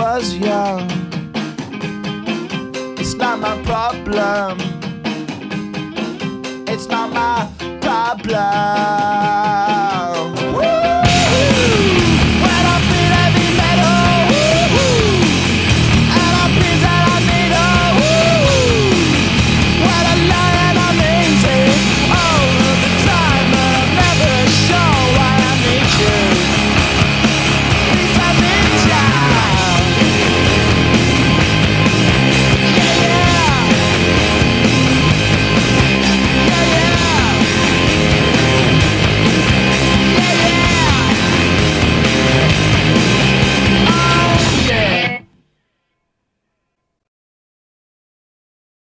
was young. It's not my problem. It's not my problem.